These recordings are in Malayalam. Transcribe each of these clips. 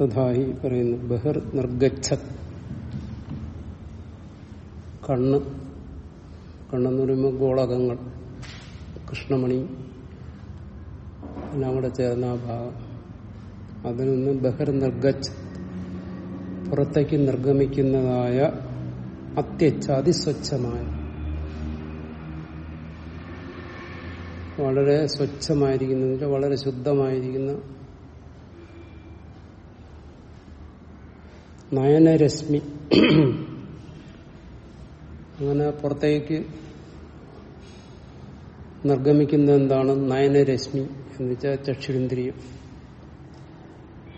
തഥാഹി പറയുന്നു ബഹിർ നിർഗച്ഛ കണ്ണ്. കണ്ണെന്ന് പറയുമ്പോൾ ഗോളകങ്ങൾ കൃഷ്ണമണി എല്ലാം കൂടെ ചേർന്ന ആ ഭാഗം. അതിൽ നിന്ന് ബഹിർ നിർഗച്ഛ പുറത്തേക്ക് നിർഗമിക്കുന്നതായ അത്യച്ഛ അതിസ്വച്ഛമായ. വളരെ സ്വച്ഛമായിരിക്കുന്ന വളരെ ശുദ്ധമായിരിക്കുന്ന. നയനരശ്മി. അങ്ങനെ പുറത്തേക്ക് നിർഗമിക്കുന്ന എന്താണ്? നയനരശ്മി എന്ന് വെച്ചാൽ ചക്ഷുരിന്ദ്രിയം.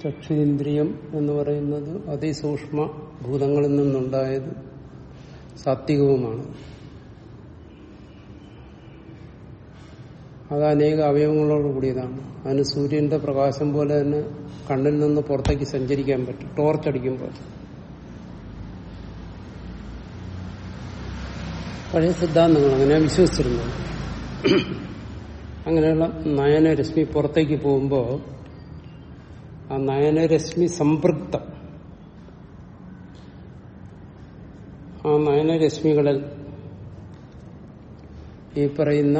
ചക്ഷുരിന്ദ്രിയം എന്ന് പറയുന്നത് അതിസൂക്ഷ്മ ഭൂതങ്ങളിൽ നിന്നുണ്ടായത് സാത്വികവുമാണ്. അത് അനേക അവയവങ്ങളോട് കൂടിയതാണ്. അതിന് സൂര്യന്റെ പ്രകാശം പോലെ തന്നെ കണ്ണിൽ നിന്ന് പുറത്തേക്ക് സഞ്ചരിക്കാൻ പറ്റും. ടോർച്ച് അടിക്കുമ്പോൾ പഴയ സിദ്ധാന്തങ്ങൾ അങ്ങനെ വിശ്വസിച്ചിരുന്നത് അങ്ങനെയുള്ള നയനരശ്മി പുറത്തേക്ക് പോകുമ്പോൾ ആ നയനരശ്മി സംപൃക്തം ആ നയനരശ്മികളിൽ ഈ പറയുന്ന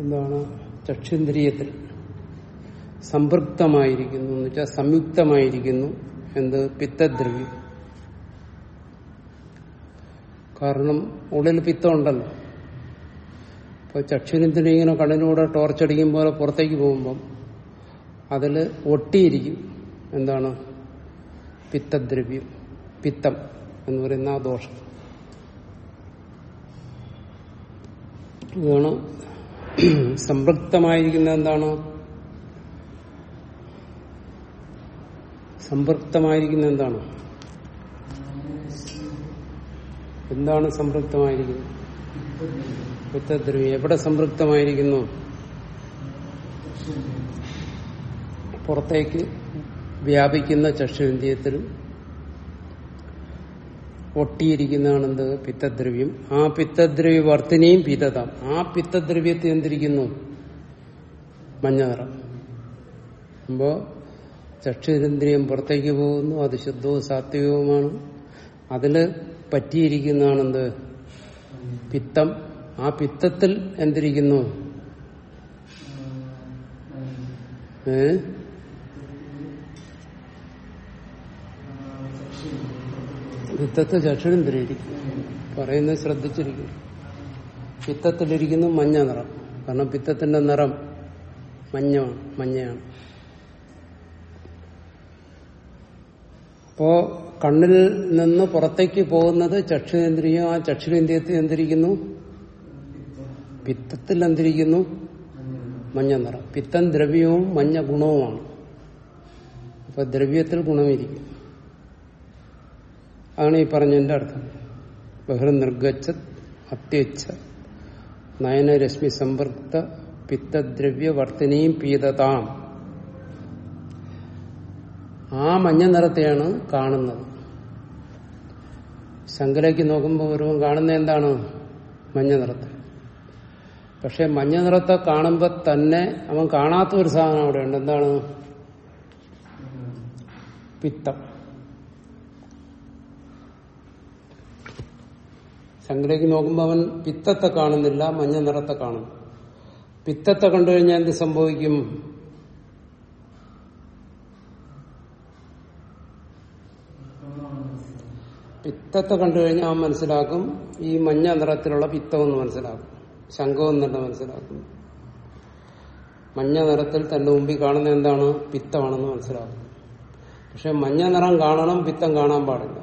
എന്താണ്? ചക്ഷുന്ദ്രിയത്തിൽ സംപൃക്തമായിരിക്കുന്നു എന്ന് വെച്ചാൽ സംയുക്തമായിരിക്കുന്നു എന്ത്? പിത്തദ്രവ്യം. കാരണം ഉള്ളിൽ പിത്തം ഉണ്ടല്ലോ. ഇപ്പോൾ ചക്ഷുരിന്ദ്രിയം ഇങ്ങനെ കണ്ണിലൂടെ ടോർച്ചടിക്കും പോലെ പുറത്തേക്ക് പോകുമ്പം അതിൽ ഒട്ടിയിരിക്കും എന്താണ്? പിത്തദ്രവ്യം പിത്തം എന്ന് പറയുന്ന ആ ദോഷം. ഇതാണ് സംപൃക്തമായിരിക്കുന്ന എന്താണ്? സംപൃക്തമായിരിക്കുന്ന എന്താണ്? എന്താണ് സംതൃപ്തമായിരിക്കുന്നത് പിത്തദ്രവ്യം എവിടെ സംപൃക്തമായിരിക്കുന്നു പുറത്തേക്ക് വ്യാപിക്കുന്ന ചക്ഷുവിന്ദ്രിയത്തിൽ ഒട്ടിയിരിക്കുന്നതാണ് എന്ത് പിത്തദ്രവ്യം. ആ പിത്തദ്രവ്യ വർത്തിനെയും പിതതാം. ആ പിത്തദ്രവ്യത്തെ എന്തിരിക്കുന്നു? മഞ്ഞ നിറം അപ്പോ ചക്ഷുരേന്ദ്രിയം പുറത്തേക്ക് പോകുന്നു. അത് ശുദ്ധവും സാത്വികവുമാണ്. അതിൽ പറ്റിയിരിക്കുന്നതാണെന്ത്? പിത്തം. ആ പിത്തത്തിൽ എന്തിരിക്കുന്നു? ഏ? പിത്തത്ത് ചക്ഷുരേന്ദ്രിയിരിക്കും പറയുന്നത് ശ്രദ്ധിച്ചിരിക്കും. പിത്തത്തിലിരിക്കുന്നു മഞ്ഞ നിറം. കാരണം പിത്തത്തിന്റെ നിറം മഞ്ഞ മഞ്ഞയാണ്. അപ്പോ കണ്ണിൽ നിന്ന് പുറത്തേക്ക് പോകുന്നത് ചക്ഷുരേന്ദ്രിയം ആ ചക്ഷുരേന്ദ്രിയത്തിൽ എന്തിരിക്കുന്നു? പിത്തത്തിൽ എന്തിരിക്കുന്നു? മഞ്ഞ നിറം. പിത്തം ദ്രവ്യവും മഞ്ഞ ഗുണവുമാണ്. അപ്പൊ ദ്രവ്യത്തിൽ ഗുണമിരിക്കും. അതാണ് ഈ പറഞ്ഞതിന്റെ അർത്ഥം. ബഹിർ നിർഗച്ഛ അത്യച്ഛ നയനരശ്മി സമ്പർക്ത പിത്തദ്രവ്യ വർത്തിനിയും പീതതാം. ആ മഞ്ഞ നിറത്തെയാണ് കാണുന്നത്. ശങ്കരയ്ക്ക് നോക്കുമ്പോൾ ഒരുവൻ കാണുന്ന എന്താണ്? മഞ്ഞ നിറത്തെ. പക്ഷെ മഞ്ഞ നിറത്തെ കാണുമ്പോൾ തന്നെ അവൻ കാണാത്ത ഒരു സാധനം അവിടെ ഉണ്ട് എന്താണ്? പിത്തം. ശങ്കരയ്ക്ക് നോക്കുമ്പോൾ അവൻ പിത്തത്തെ കാണുന്നില്ല മഞ്ഞ നിറത്തെ കാണും. പിത്തത്തെ കണ്ടു കഴിഞ്ഞാൽ എന്ത് സംഭവിക്കും? പിത്തത്തെ കണ്ടു കഴിഞ്ഞാൽ അവൻ മനസ്സിലാക്കും ഈ മഞ്ഞ നിറത്തിലുള്ള പിത്തമെന്ന് മനസ്സിലാക്കും. ശംഖം എന്നല്ല മനസ്സിലാക്കും. മഞ്ഞ നിറത്തിൽ തന്റെ മുമ്പിൽ കാണുന്ന എന്താണ്? പിത്തമാണെന്ന് മനസ്സിലാക്കും. പക്ഷെ മഞ്ഞ നിറം കാണണം പിത്തം കാണാൻ പാടില്ല.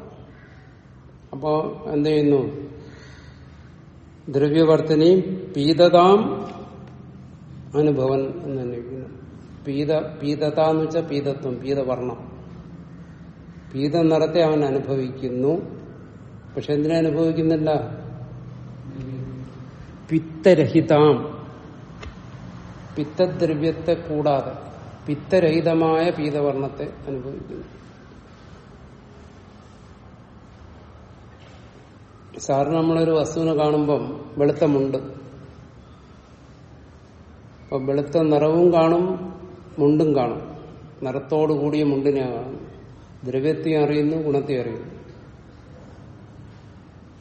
അപ്പോ എന്ത് ചെയ്യുന്നു? ദ്രവ്യവർത്തനയും പീതതാം അനുഭവൻ എന്ന് അന്വേഷിക്കുന്നു പീത പീതത എന്ന് വെച്ചാൽ പീതത്വം പീതവർണം പീത നിറത്തെ അവൻ അനുഭവിക്കുന്നു. പക്ഷെ എന്തിനെ അനുഭവിക്കുന്നില്ല? പിത്തരഹിതാം. പിത്തദ്രവ്യത്തെ കൂടാതെ പിത്തരഹിതമായ പീതവർണത്തെ അനുഭവിക്കുന്നു. സാറിന് നമ്മളൊരു വസ്തുവിനെ കാണുമ്പം വെളുത്തമുണ്ട്. അപ്പൊ വെളുത്ത നിറവും കാണും മുണ്ടും കാണും. നിറത്തോടു കൂടിയ മുണ്ടിനെ കാണും. ദ്രവ്യത്തെ അറിയുന്നു ഗുണത്തെ അറിയുന്നു.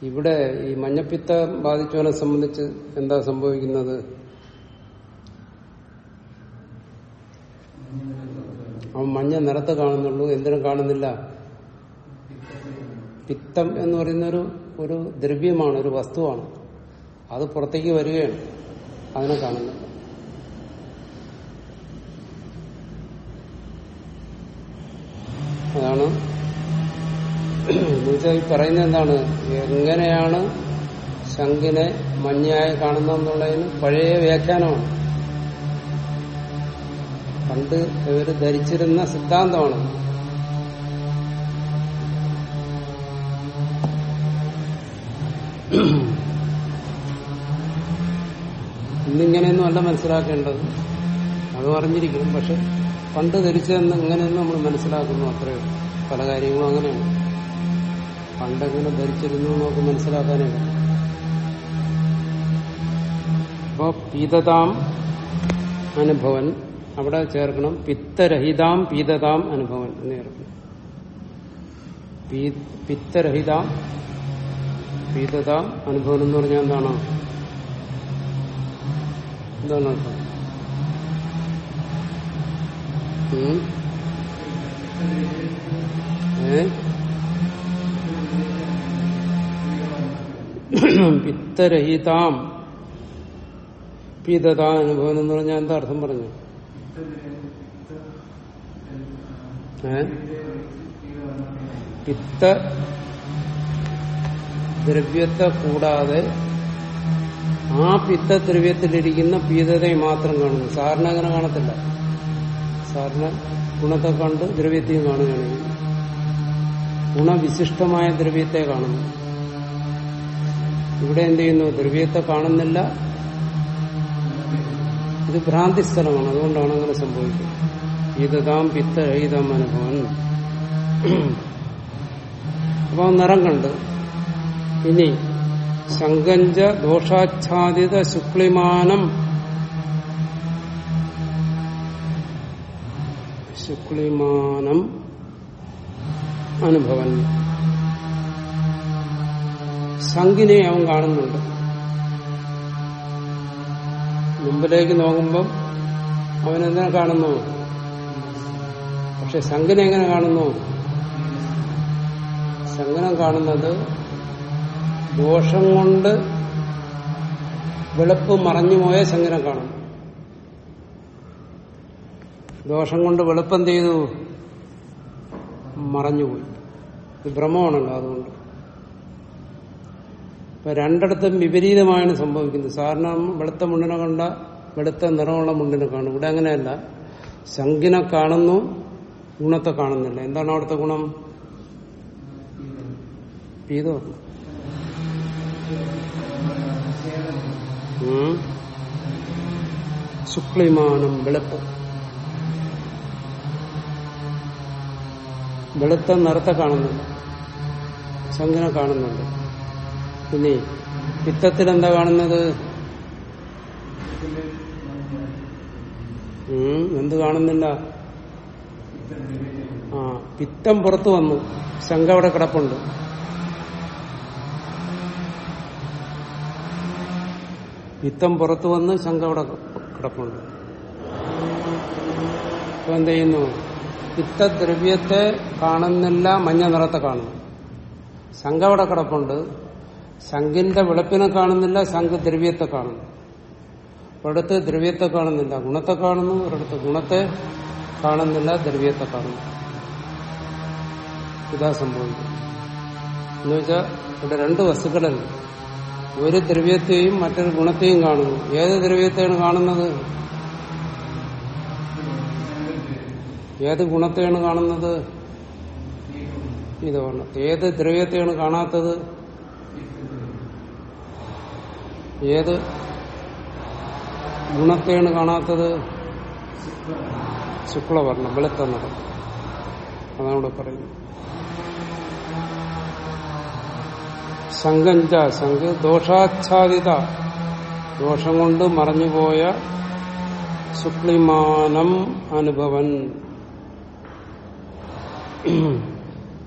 ഇവിടെ ഈ മഞ്ഞപ്പിത്ത ബാധിച്ചവനെ സംബന്ധിച്ച് എന്താ സംഭവിക്കുന്നത്? അവൻ മഞ്ഞ നിറത്ത് കാണുന്നുള്ളൂ എന്തിനും കാണുന്നില്ല. പിത്തം എന്ന് പറയുന്ന ഒരു ദ്രവ്യമാണ് ഒരു വസ്തുവാണ്. അത് പുറത്തേക്ക് വരികയാണ് അതിനെ കാണുന്നത്. അതാണ് ഈ പറയുന്നത് എന്താണ്? എങ്ങനെയാണ് ശങ്കിനെ മഞ്ഞയായി കാണുന്നതെന്നുള്ളതിന് പഴയ വ്യാഖ്യാനമാണ്. പണ്ട് ഇവർ ധരിച്ചിരുന്ന സിദ്ധാന്തമാണ്. അല്ല മനസ്സിലാക്കേണ്ടത്. അത് അറിഞ്ഞിരിക്കണം. പക്ഷെ പണ്ട് ധരിച്ചെന്ന് ഇങ്ങനെയൊന്നും നമ്മൾ മനസ്സിലാക്കുന്നു. അത്രയോ പല കാര്യങ്ങളും അങ്ങനെയാണ്. പണ്ടെങ്ങനെ ധരിച്ചിരുന്നു നമുക്ക് മനസ്സിലാക്കാനേ അപ്പോ പീതതാം അനുഭവൻ. അവിടെ ചേർക്കണം. പിത്തരഹിതാം പീതതാം അനുഭവൻ എന്ന് ചേർക്കണം. പിത്തരഹിതാം പീതതാം അനുഭവൻ എന്ന് പറഞ്ഞാൽ എന്താണ്? എന്താണ് അർത്ഥം പിത്തരഹിതാം. പിതതാ അനുഭവം എന്ന് പറഞ്ഞാൽ എന്താ അർത്ഥം പറഞ്ഞു പിത്ത ദ്രവ്യത്തെ കൂടാതെ ആ പിത്ത ദ്രവ്യത്തിലിരിക്കുന്ന പീതതയെ മാത്രം കാണുന്നു. സാറിന് അങ്ങനെ കാണത്തില്ല. സാറിന് ഗുണത്തെ കണ്ട് ദ്രവ്യത്തെയും കാണുകയാണെങ്കിൽ ഗുണവിശിഷ്ടമായ ദ്രവ്യത്തെ കാണുന്നു. ഇവിടെ എന്ത് ചെയ്യുന്നു? ദ്രവ്യത്തെ കാണുന്നില്ല. ഇത് ഭ്രാന്തി സ്ഥലമാണ്. അതുകൊണ്ടാണ് അങ്ങനെ സംഭവിക്കുന്നത് ഈതതാം പിത്ത ഈതാം അനുഭവം അപ്പൊ നിറം കണ്ട് ഇനി ശങ്കഞ്ച ദോഷാച്ഛാദിത ശുക്ലിമാനം. ശുക്ലിമാനം അനുഭവൻ. ശങ്കിനെ അവൻ കാണുന്നുണ്ട്. മുമ്പിലേക്ക് നോക്കുമ്പം എന്തിനെ കാണുന്നു? പക്ഷെ ശങ്കിനെ എങ്ങനെ കാണുന്നു? ശങ്കനം കാണുന്നത് ദോഷം കൊണ്ട് വെളുപ്പ് മറഞ്ഞുപോയ ശങ്കരം കാണും. ദോഷം കൊണ്ട് വെളുപ്പ് ചെയ്തു മറഞ്ഞുപോയി ഇത് ഭ്രമമാണല്ലോ അതുകൊണ്ട്. ഇപ്പൊ രണ്ടിടത്തും വിപരീതമായാണ് സംഭവിക്കുന്നത്. സാധാരണ വെളുത്ത മുണ്ടിനെ കണ്ട വെളുത്ത നിറമുള്ള മുണ്ടിനെ കാണും. ഇവിടെ അങ്ങനെയല്ല. ശങ്കിനെ കാണുന്നു ഗുണത്തെ കാണുന്നില്ല. എന്താണ് അവിടുത്തെ ഗുണം? പീതോ. ശുക്ലിമാനം വെളുപ്പ്. വെളുത്ത നിറത്തെ കാണുന്നുണ്ട്. ശങ്കിനെ കാണുന്നുണ്ട്. പിന്നെ പിത്തത്തിൽ എന്താ കാണുന്നത്? എന്ത് കാണുന്നില്ല? ആ പിത്തം പുറത്തു വന്നു. ശങ്ക അവിടെ കിടപ്പുണ്ട്. പിത്തം പുറത്തു വന്ന് ശങ്ക അവിടെ കിടപ്പുണ്ട്. ഇപ്പൊ എന്ത് ചെയ്യുന്നു? പിത്തദ്രവ്യത്തെ കാണുന്നില്ല മഞ്ഞ നിറത്തെ കാണുന്നു. ശങ്ക അവിടെ കിടപ്പുണ്ട്. ശങ്കിന്റെ വെളുപ്പിനെ കാണുന്നില്ല ശങ്ക ദ്രവ്യത്തെ കാണുന്നു. ഒരിടത്ത് ദ്രവ്യത്തെ കാണുന്നില്ല ഗുണത്തെ കാണുന്നു. ഒരിടത്ത് ഗുണത്തെ കാണുന്നില്ല ദ്രവ്യത്തെ കാണുന്നു. ഇതാ സംഭവിക്കുന്നു എന്നുവെച്ചാൽ ഇവിടെ രണ്ട് വസ്തുക്കളല്ല ഒരു ദ്രവ്യത്തെയും മറ്റൊരു ഗുണത്തെയും കാണുന്നു. ഏത് ദ്രവ്യത്തെയാണ് കാണുന്നത്? ഏത് ഗുണത്തെയാണ് കാണുന്നത്? ഇതാണ് ഏത് ദ്രവ്യത്തെയാണ് കാണാത്തത്? ഏത് ഗുണത്തെയാണ് കാണാത്തത്? ശുക്ലവർണം. വെളുത്ത നിറം. അതാണ് ഇവിടെ പറയുന്നത്. ശങ്കഞ്ച ശങ്ക് ദോഷാച്ഛാദിത. ദോഷം കൊണ്ട് മറഞ്ഞുപോയ ശുക്ലിമാനം അനുഭവൻ.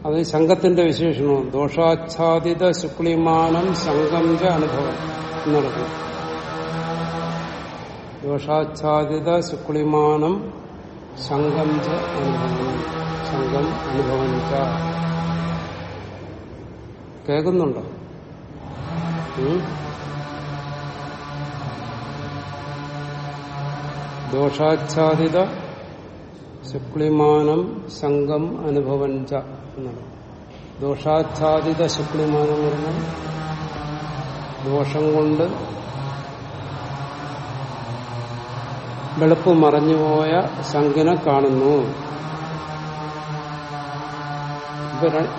അത് ശങ്കത്തിന്റെ വിശേഷണം ദോഷാച്ഛാദിത ശുക്ലിമാനം ശങ്കം ച അനുഭവം എന്നർത്ഥം ദോഷാച്ഛാദിത ശുക്ലിമാനം സംഘം ച അനുഭവം. ശങ്കം അനുഭവം കേൾക്കുന്നുണ്ടോ? ദോഷാച്ഛാദിത ശുക്ലിമാനം സംഘം അനുഭവഞ്ച എന്നാണ്. ദോഷാച്ഛാദിത ശുക്ലിമാനം എന്ന് പറഞ്ഞാൽ ദോഷം കൊണ്ട് വെളുപ്പ് മറഞ്ഞുപോയ ശങ്കിനെ കാണുന്നു.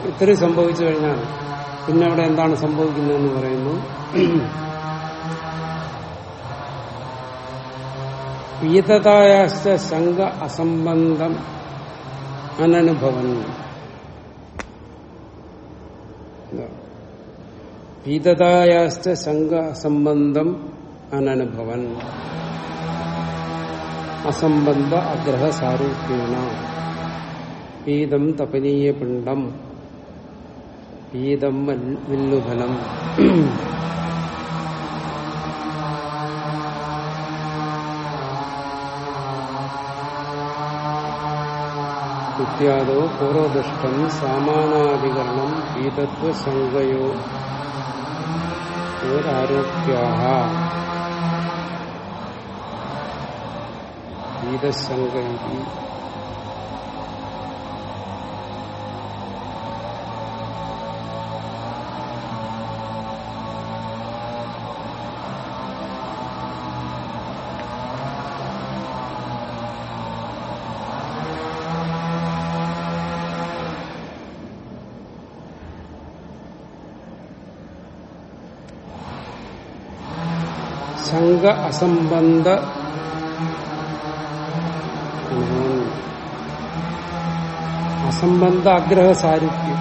ഇത്രയും സംഭവിച്ചു കഴിഞ്ഞാൽ പിന്നെ അവിടെ എന്താണ് സംഭവിക്കുന്നതെന്ന് പറയുന്നു? പീതതായാശ്ച ശങ്ക അസംബന്ധം അനനുഭവൻ. പീതതായാശ്ച ശങ്ക അസംബന്ധം അനനുഭവൻ. അസംബന്ധ അഗ്രഹ സാരൂപ്യേണ പീതം തപനീയ പിണ്ഡം. വൽ- വില്ലുഫലം ഇത്യാദോ പൂർവദൃഷ്ടം സാമാനാധികരണം പീതത്വശങ്കയോ ആരോപ്യാഹ പീതശങ്കൈ ശങ്ക അസംബന്ധ. അസംബന്ധ ആഗ്രഹ സാരൂപ്യം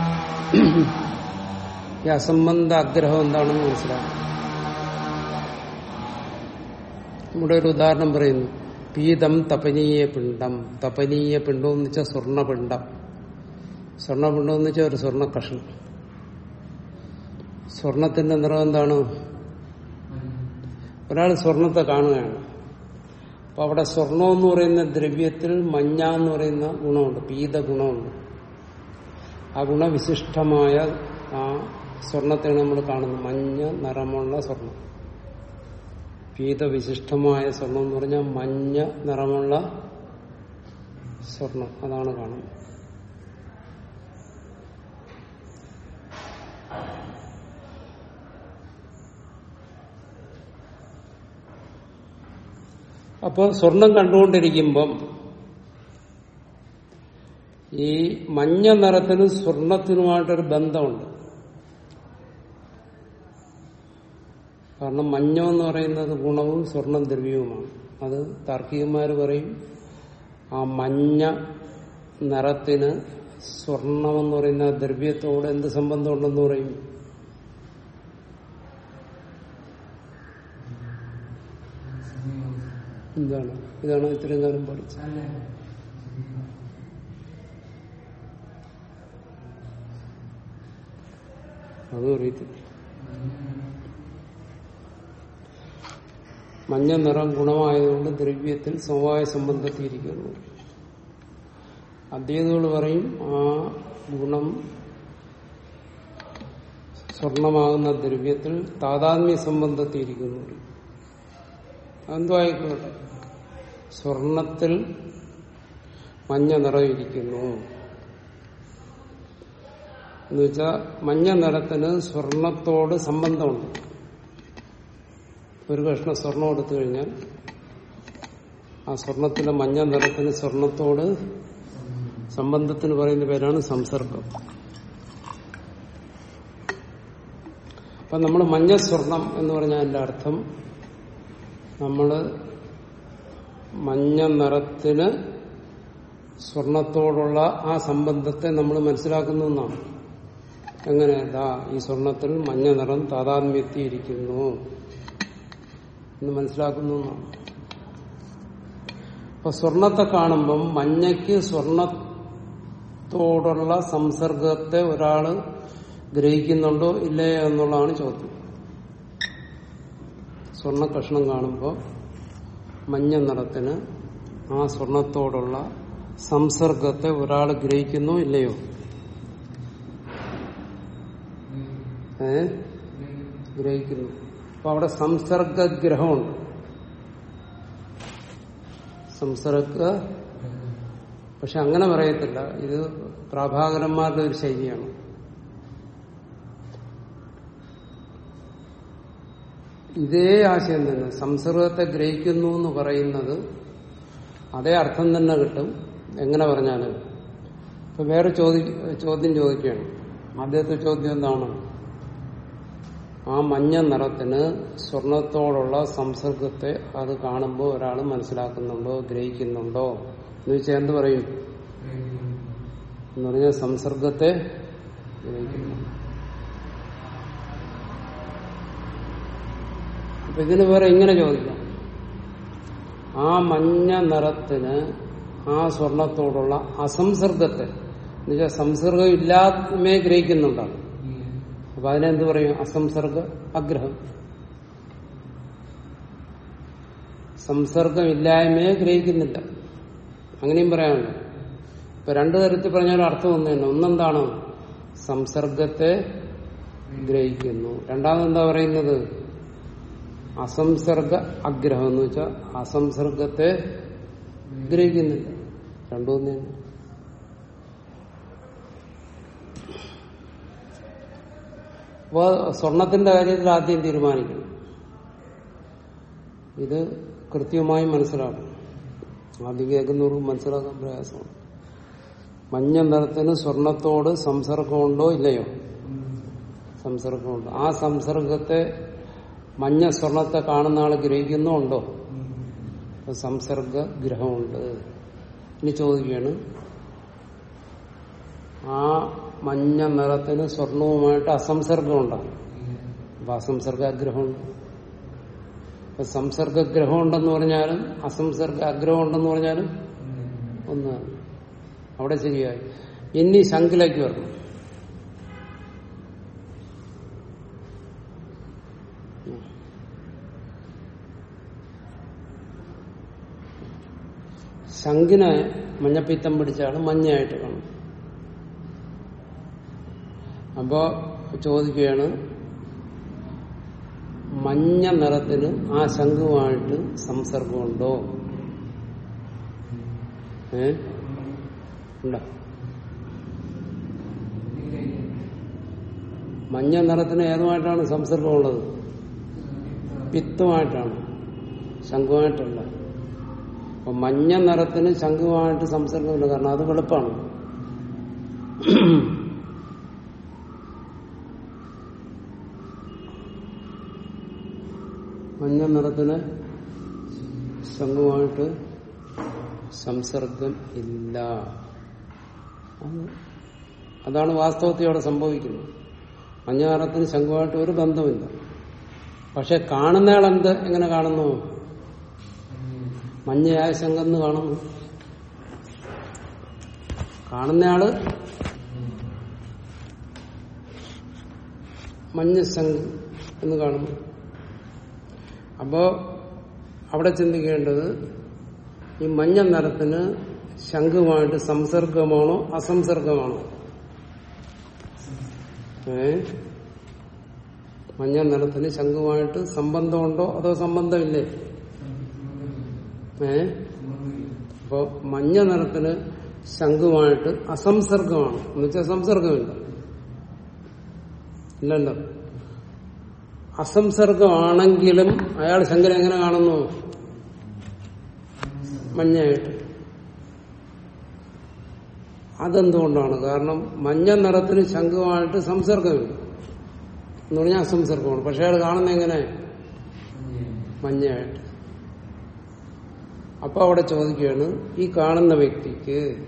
ഈ അസംബന്ധ ആഗ്രഹം എന്താണെന്ന് മനസ്സിലാക്കാം ഇവിടെ ഒരു ഉദാഹരണം പറയുന്നു. പീതം തപനീയ പിണ്ഡം. തപനീയ പിണ്ഡം എന്ന് വെച്ചാൽ സ്വർണപിണ്ടം സ്വർണപിണ്ടം എന്ന് വെച്ചാൽ ഒരു സ്വർണ കഷ്ണം സ്വർണത്തിന്റെ നിറം എന്താണ്? ഒരാൾ സ്വർണത്തെ കാണുകയാണ്. അപ്പൊ അവിടെ സ്വർണം എന്ന് പറയുന്ന ദ്രവ്യത്തിൽ മഞ്ഞ എന്ന് പറയുന്ന ഗുണമുണ്ട് പീത ഗുണമുണ്ട്. ആ ഗുണവിശിഷ്ടമായ ആ സ്വർണത്തെയാണ് നമ്മൾ കാണുന്നത്. മഞ്ഞ നിറമുള്ള സ്വർണം. പീതവിശിഷ്ടമായ സ്വർണം എന്ന് പറഞ്ഞാൽ മഞ്ഞ നിറമുള്ള സ്വർണം. അതാണ് കാണുന്നത്. അപ്പോൾ സ്വർണം കണ്ടുകൊണ്ടിരിക്കുമ്പം ഈ മഞ്ഞ നിറത്തിനും സ്വർണത്തിനുമായിട്ടൊരു ബന്ധമുണ്ട്. കാരണം മഞ്ഞ എന്ന് പറയുന്നത് ഗുണവും സ്വർണം ദ്രവ്യവുമാണ്. അത് താർക്കികന്മാർ പറയും ആ മഞ്ഞ നിറത്തിന് സ്വർണമെന്ന് പറയുന്ന ദ്രവ്യത്തോട് എന്ത് സംബന്ധമുണ്ടെന്ന് പറയും? എന്താണ്? ഇതാണ് ഇത്രയും കാലം പഠിച്ചത് അതും അറിയത്തില്ല. മഞ്ഞ നിറം ഗുണമായതുകൊണ്ട് ദ്രവ്യത്തിൽ സമവായ സംബന്ധത്തിയിരിക്കുന്നു അദ്വൈതകൾ പറയും ആ ഗുണം സ്വർണമാകുന്ന ദ്രവ്യത്തിൽ താതാത്മ്യ സംബന്ധത്തിയിരിക്കുന്നു അതെന്തോ ആയിക്കോട്ടെ. സ്വർണത്തിൽ മഞ്ഞ നിറയിരിക്കുന്നു എന്നുവെച്ചാൽ മഞ്ഞ നിറത്തിന് സ്വർണത്തോട് സംബന്ധമുണ്ട്. ഒരു കഷ്ണം സ്വർണം എടുത്തു കഴിഞ്ഞാൽ ആ സ്വർണത്തിലെ മഞ്ഞ നിറത്തിന് സ്വർണത്തോട് സംബന്ധത്തിന് പറയുന്ന പേരാണ് സംസർഗം. അപ്പൊ നമ്മൾ മഞ്ഞ സ്വർണം എന്ന് പറഞ്ഞാൽ അതിന്റെ അർത്ഥം നമ്മൾ മഞ്ഞ നിറത്തിന് സ്വർണത്തോടുള്ള ആ സംബന്ധത്തെ നമ്മൾ മനസ്സിലാക്കുന്ന ഒന്നാണ് എങ്ങനെ? ദാ ഈ സ്വർണത്തിൽ മഞ്ഞ നിറം താതാത്മ്യത്തിയിരിക്കുന്നു എന്ന് മനസ്സിലാക്കുന്നു ഒന്നാണ് അപ്പൊ സ്വർണത്തെ കാണുമ്പം മഞ്ഞയ്ക്ക് സ്വർണത്തോടുള്ള സംസർഗത്തെ ഒരാൾ ഗ്രഹിക്കുന്നുണ്ടോ ഇല്ലേ എന്നുള്ളതാണ് ചോദ്യം. സ്വർണ കഷ്ണം കാണുമ്പോൾ മഞ്ഞ നിറത്തിന് ആ സ്വർണത്തോടുള്ള സംസർഗത്തെ ഒരാൾ ഗ്രഹിക്കുന്നു ഇല്ലയോ? ഏ? ഗ്രഹിക്കുന്നു. അപ്പൊ അവിടെ സംസർഗഗ്രഹമുണ്ട്. സംസർഗ പക്ഷെ അങ്ങനെ പറയത്തില്ല. ഇത് പ്രഭാകരന്മാരുടെ ഒരു ശൈലിയാണ്. ഇതേ ആശയം തന്നെ. സംസർഗത്തെ ഗ്രഹിക്കുന്നു എന്ന് പറയുന്നത് അതേ അർത്ഥം തന്നെ കിട്ടും. എങ്ങനെ പറഞ്ഞാലും? ഇപ്പൊ വേറെ ചോദി ചോദ്യം ചോദിക്കുകയാണ്. ആദ്യത്തെ ചോദ്യം എന്താണ്? ആ മഞ്ഞ നിറത്തിന് സ്വർണത്തോടുള്ള സംസർഗത്തെ അത് കാണുമ്പോൾ ഒരാൾ മനസ്സിലാക്കുന്നുണ്ടോ ഗ്രഹിക്കുന്നുണ്ടോ? എന്ന് വെച്ചാൽ എന്ത് പറയും? എന്ന് പറഞ്ഞാൽ സംസർഗത്തെ ഗ്രഹിക്കുന്നു. അപ്പൊ ഇതിന് വേറെ ഇങ്ങനെ ചോദിക്കാം. ആ മഞ്ഞ നിറത്തിന് ആ സ്വർണത്തോടുള്ള അസംസർഗത്തെ എന്നുവെച്ചാൽ സംസർഗം ഇല്ലായ്മയെ ഗ്രഹിക്കുന്നുണ്ടാണ്. അപ്പൊ അതിനെന്ത് പറയും? അസംസർഗ ആഗ്രഹം സംസർഗം ഇല്ലായ്മയെ ഗ്രഹിക്കുന്നില്ല. അങ്ങനെയും പറയാനുണ്ട്. ഇപ്പൊ രണ്ടു തരത്തിൽ പറഞ്ഞാലും അർത്ഥം ഒന്ന് തന്നെ ഒന്നെന്താണ്? സംസർഗത്തെ ഗ്രഹിക്കുന്നു. രണ്ടാമതെന്താ പറയുന്നത്? അസംസർഗ ആഗ്രഹം എന്ന് വെച്ചാൽ അസംസർഗത്തെ ഗ്രഹിക്കുന്നില്ല രണ്ടു ഒന്ന് തന്നെ അപ്പോ സ്വർണത്തിന്റെ കാര്യത്തിൽ ആദ്യം തീരുമാനിക്കണം. ഇത് കൃത്യമായി മനസ്സിലാക്കണം. ആദ്യം കേൾക്കുന്നവർക്ക് മനസ്സിലാക്കാൻ പ്രയാസമാണ്. മഞ്ഞ നിറത്തിന് സ്വർണത്തോട് സംസർഗമുണ്ടോ ഇല്ലയോ? സംസർഗമുണ്ടോ. ആ സംസർഗത്തെ മഞ്ഞ സ്വർണത്തെ കാണുന്ന ആൾ ഗ്രഹിക്കുന്നുണ്ടോ? സംസർഗ ഗ്രഹമുണ്ട്. ഇനി ചോദിക്കുകയാണ്. ആ മഞ്ഞ നിറത്തിന് സ്വർണവുമായിട്ട് അസംസർഗമുണ്ടാകും അപ്പൊ അസംസർഗാഗ്രഹമുണ്ട്. അപ്പൊ സംസർഗഗ്രഹം ഉണ്ടെന്ന് പറഞ്ഞാലും അസംസർഗ ആഗ്രഹം ഉണ്ടെന്ന് പറഞ്ഞാലും ഒന്ന് അവിടെ ശരിയായി. ഇനി ശങ്കിലേക്ക് വരണം. ശങ്കിനെ മഞ്ഞപ്പിത്തം പിടിച്ചാണ് മഞ്ഞയായിട്ട് കാണും. അപ്പോ ചോദിക്കുകയാണ് മഞ്ഞ നിറത്തിന് ആ ശംഖുമായിട്ട് സംസർഗമുണ്ടോ? ഏ? മഞ്ഞ നിറത്തിന് ഏതുമായിട്ടാണ് സംസർഗമുള്ളത്? പിത്തമായിട്ടാണ് ശംഖുമായിട്ടല്ല അപ്പൊ മഞ്ഞ നിറത്തിന് ശംഖുമായിട്ട് സംസർഗമില്ല. കാരണം അത് വെളുപ്പാണ്. മഞ്ഞ നിറത്തിന് ശംഖുമായിട്ട് സംസർഗം ഇല്ല. അതാണ് വാസ്തവത്തിൽ അവിടെ സംഭവിക്കുന്നത്. മഞ്ഞ നിറത്തിന് ശംഖുമായിട്ട് ഒരു ബന്ധമില്ല പക്ഷെ കാണുന്നയാൾ എന്ത് എങ്ങനെ കാണുന്നു? മഞ്ഞയായ ശംഖെന്ന് കാണുന്നു കാണുന്നയാൾ മഞ്ഞ ശംഖ് എന്ന് കാണുന്നു അപ്പോ അവിടെ ചിന്തിക്കേണ്ടത് ഈ മഞ്ഞ നിറത്തിന് ശംഖുമായിട്ട് സംസർഗമാണോ അസംസർഗമാണോ? ഏ? മഞ്ഞ നിറത്തിന് ശംഖുമായിട്ട് സംബന്ധമുണ്ടോ അതോ സംബന്ധമില്ലേ? ഏ? അപ്പൊ മഞ്ഞ നിറത്തിന് ശംഖുമായിട്ട് അസംസർഗമാണ്. എന്നുവെച്ചാൽ സംസർഗമില്ല. ഇല്ലല്ലോ. അസംസർഗമാണെങ്കിലും അയാൾ ശങ്കരൻ എങ്ങനെ കാണുന്നു? മഞ്ഞയായിട്ട്. അതെന്തുകൊണ്ടാണ്? കാരണം മഞ്ഞ നിറത്തിന് ശംഖുമായിട്ട് സംസർഗമില്ല. എന്ന് പറഞ്ഞാൽ അസംസർഗമാണ്. പക്ഷെ അയാൾ കാണുന്ന എങ്ങനെ? മഞ്ഞയായിട്ട്. അപ്പൊ അവിടെ ചോദിക്കുകയാണ് ഈ കാണുന്ന വ്യക്തിക്ക്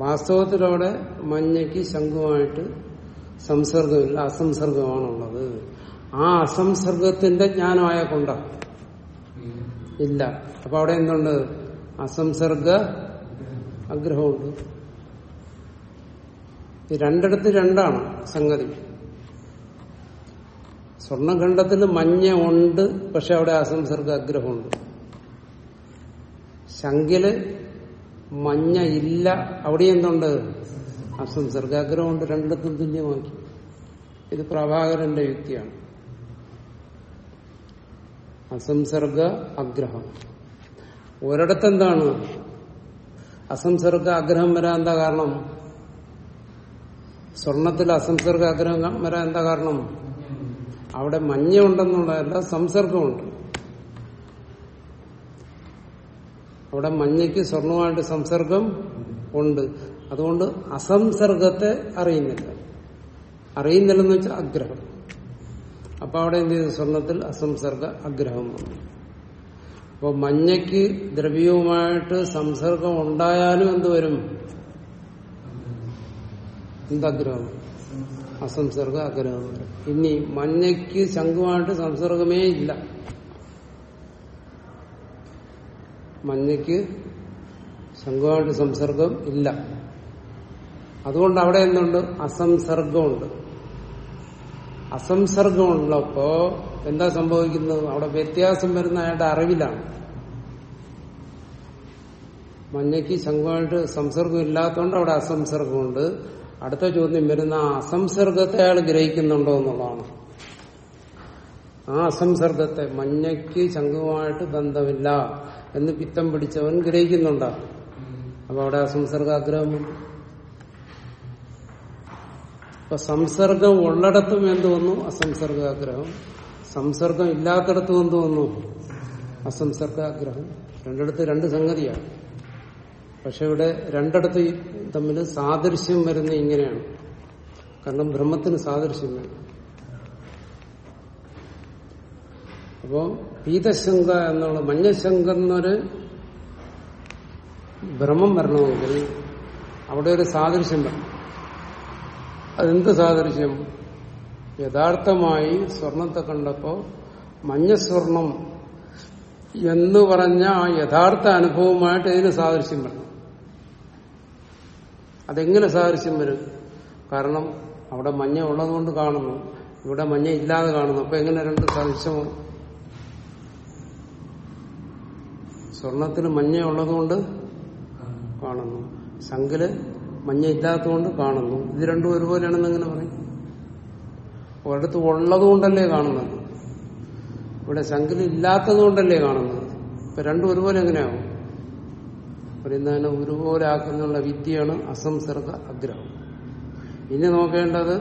വാസ്തവത്തിൽ അവിടെ മഞ്ഞയ്ക്ക് ശംഖുമായിട്ട് സംസർഗമില്ല അസംസർഗമാണുള്ളത്. ആ അസംസർഗത്തിന്റെ ജ്ഞാനമായ കൊണ്ട ഇല്ല. അപ്പൊ അവിടെ എന്തുണ്ട്? അസംസർഗ ആഗ്രഹമുണ്ട് രണ്ടിടത്ത് രണ്ടാണ് സംഗതി. സ്വർണഖണ്ഡത്തിൽ മഞ്ഞ ഉണ്ട് പക്ഷെ അവിടെ അസംസർഗ അഗ്രഹമുണ്ട്. ശങ്കിൽ മഞ്ഞ ഇല്ല. അവിടെ എന്തുണ്ട്? അസംസർഗ അഗ്രഹമുണ്ട് രണ്ടിടത്തും തുല്യമാക്കി ഇത് പ്രഭാകരന്റെ യുക്തിയാണ്. അസംസർഗ അഗ്രഹം. ഒരിടത്തെന്താണ് അസംസർഗ ആഗ്രഹം വരാൻ എന്താ കാരണം? സ്വർണത്തിൽ അസംസർഗ ആഗ്രഹം വരാൻ എന്താ കാരണം? അവിടെ മഞ്ഞ ഉണ്ടെന്നുള്ളതല്ല സംസർഗമുണ്ട് അവിടെ മഞ്ഞയ്ക്ക് സ്വർണമായിട്ട് സംസർഗം ഉണ്ട്. അതുകൊണ്ട് അസംസർഗത്തെ അറിയുന്നില്ല. അറിയുന്നില്ലെന്ന് വെച്ചാൽ അഗ്രഹം അപ്പൊ അവിടെ എന്ത് ചെയ്തു? സ്വർണത്തിൽ അസംസർഗ അഗ്രഹം വന്നു. അപ്പോൾ മഞ്ഞയ്ക്ക് ദ്രവ്യവുമായിട്ട് സംസർഗം ഉണ്ടായാലും എന്തുവരും എന്താഗ്രഹം അസംസർഗ അഗ്രഹം ഇനി മഞ്ഞയ്ക്ക് ശംഖുമായിട്ട് സംസർഗമേ ഇല്ല. മഞ്ഞയ്ക്ക് ശംഖുമായിട്ട് സംസർഗം ഇല്ല. അതുകൊണ്ട് അവിടെ എന്തുണ്ട്? അസംസർഗമുണ്ട്. അസംസർഗമുള്ളപ്പോ എന്താ സംഭവിക്കുന്നത്? അവിടെ വ്യത്യാസം വരുന്ന അയാളുടെ അറിവിലാണ്. മഞ്ഞയ്ക്ക് ശംഖുമായിട്ട് സംസർഗം ഇല്ലാത്തതുകൊണ്ട് അവിടെ അസംസർഗമുണ്ട്. അടുത്ത ചോദ്യം വരുന്ന ആ അസംസർഗത്തെ അയാൾ ഗ്രഹിക്കുന്നുണ്ടോ എന്നുള്ളതാണ്. ആ അസംസർഗത്തെ മഞ്ഞയ്ക്ക് ശംഖുമായിട്ട് ബന്ധമില്ല. എന്ന് പിത്തം പിടിച്ചവൻ ഗ്രഹിക്കുന്നുണ്ടാ? അപ്പൊ അവിടെ സംസർഗാഗ്രഹമുണ്ട് അപ്പൊ സംസർഗം ഉള്ളിടത്തും എന്ത് വന്നു? അസംസർഗാഗ്രഹം. സംസർഗം ഇല്ലാത്തടത്തും എന്ത് വന്നു? അസംസർഗാഗ്രഹം. രണ്ടിടത്ത് രണ്ട് സംഗതിയാണ്. പക്ഷെ ഇവിടെ രണ്ടിടത്ത് തമ്മിൽ സാദൃശ്യം വരുന്നത് ഇങ്ങനെയാണ്. കാരണം ബ്രഹ്മത്തിന് സാദൃശ്യം വേണം. അപ്പോ പീതശങ്ക എന്നുള്ള മഞ്ഞശങ്ക എന്നൊരു ഭ്രമം വരണമെങ്കിൽ അവിടെ ഒരു സാദൃശ്യം വരണം അതെന്ത് സാദൃശ്യം? യഥാർത്ഥമായി സ്വർണത്തെ കണ്ടപ്പോ മഞ്ഞസ്വർണം എന്ന് പറഞ്ഞ ആ യഥാർത്ഥ അനുഭവമായിട്ട് ഇതിന് സാദൃശ്യം വരണം. അതെങ്ങനെ സാദൃശ്യം വരും? കാരണം അവിടെ മഞ്ഞ ഉള്ളതുകൊണ്ട് കാണുന്നു. ഇവിടെ മഞ്ഞ ഇല്ലാതെ കാണുന്നു. അപ്പൊ എങ്ങനെ രണ്ട് സാദൃശ്യമോ സ്വർണത്തിന് മഞ്ഞ ഉള്ളതുകൊണ്ട് കാണുന്നു. ശങ്കിൽ മഞ്ഞ ഇല്ലാത്തതുകൊണ്ട് കാണുന്നു. ഇത് രണ്ടും ഒരുപോലെയാണെന്ന് എങ്ങനെ പറയും? ഒരിടത്ത് ഉള്ളതുകൊണ്ടല്ലേ കാണുന്നത്? ഇവിടെ ശങ്കിൽ ഇല്ലാത്തത് കൊണ്ടല്ലേ കാണുന്നത്? ഇപ്പൊ രണ്ടും ഒരുപോലെ എങ്ങനെയാവും? പറയുന്നതിനെ ഒരുപോലെ ആക്കുന്നുള്ള വിദ്യയാണ് അസംസർഗ ആഗ്രഹം ഇനി നോക്കേണ്ടത്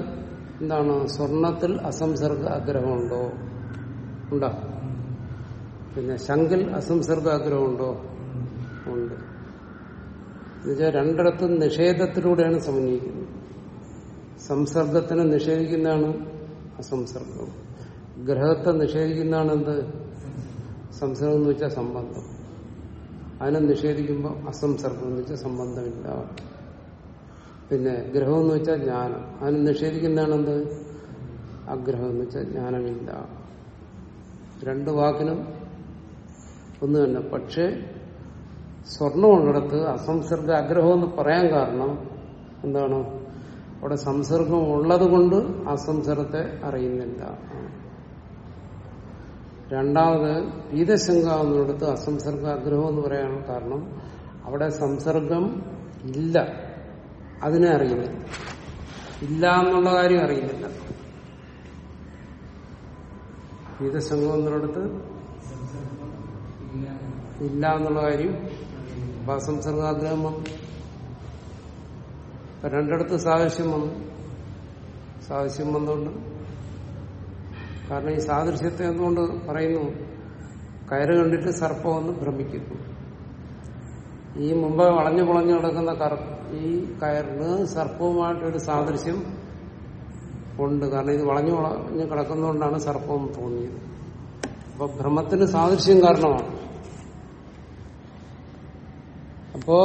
എന്താണ്? സ്വർണത്തിൽ അസംസർഗ ആഗ്രഹമുണ്ടോ ഉണ്ടോ? പിന്നെ ശങ്കിൽ അസംസർഗാഗ്രഹം ഉണ്ടോ? ഉണ്ട്. എന്നുവെച്ചാൽ രണ്ടിടത്തും നിഷേധത്തിലൂടെയാണ് സമന്വയിക്കുന്നത്. സംസർഗത്തിനെ നിഷേധിക്കുന്നതാണ് അസംസർഗം. ഗ്രഹത്തെ നിഷേധിക്കുന്നതാണ് എന്ത്? സംസർഗം എന്ന് വെച്ചാൽ സംബന്ധം. അതിനെ നിഷേധിക്കുമ്പോൾ അസംസർഗം എന്ന് വെച്ചാൽ സംബന്ധമില്ല പിന്നെ ഗ്രഹം എന്ന് വെച്ചാൽ ജ്ഞാനം. അതിനെ നിഷേധിക്കുന്നതാണ് എന്ത്? അഗ്രഹം എന്ന് വെച്ചാൽ ജ്ഞാനമില്ല രണ്ട് വാക്കിനും ഒന്ന് തന്നെ. പക്ഷേ സ്വർണമുള്ളിടത്ത് അസംസർഗ ആഗ്രഹം എന്ന് പറയാൻ കാരണം എന്താണ്? അവിടെ സംസർഗം ഉള്ളത് കൊണ്ട് അസംസർഗത്തെ അറിയുന്നില്ല. രണ്ടാമത് പീതശങ്ക എന്നിടത്ത് അസംസർഗ ആഗ്രഹം എന്ന് പറയാൻ കാരണം അവിടെ സംസർഗം ഇല്ല. അതിനെ അറിയുന്നില്ല ഇല്ല എന്നുള്ള കാര്യം അറിയുന്നില്ല പീതശങ്കം എന്നിടത്ത് ഇല്ല എന്നുള്ള കാര്യം ഉപസംസർഗാഗ്രഹം വന്നു. രണ്ടിടത്ത് സാദൃശ്യം വന്നു. സാദൃശ്യം വന്നുകൊണ്ട് കാരണം ഈ സാദൃശ്യത്തെ എന്തുകൊണ്ട് പറയുന്നു? കയറ് കണ്ടിട്ട് സർപ്പമെന്ന് ഭ്രമിക്കുന്നു. ഈ മുമ്പ് വളഞ്ഞു പുളഞ്ഞു കിടക്കുന്ന കറ ഈ കയറിന് സർപ്പവുമായിട്ടൊരു സാദൃശ്യം ഉണ്ട്. കാരണം ഇത് വളഞ്ഞു വളഞ്ഞു കിടക്കുന്നതുകൊണ്ടാണ് സർപ്പം തോന്നിയത്. അപ്പൊ ഭ്രമത്തിന് സാദൃശ്യം കാരണമാണ്. അപ്പോ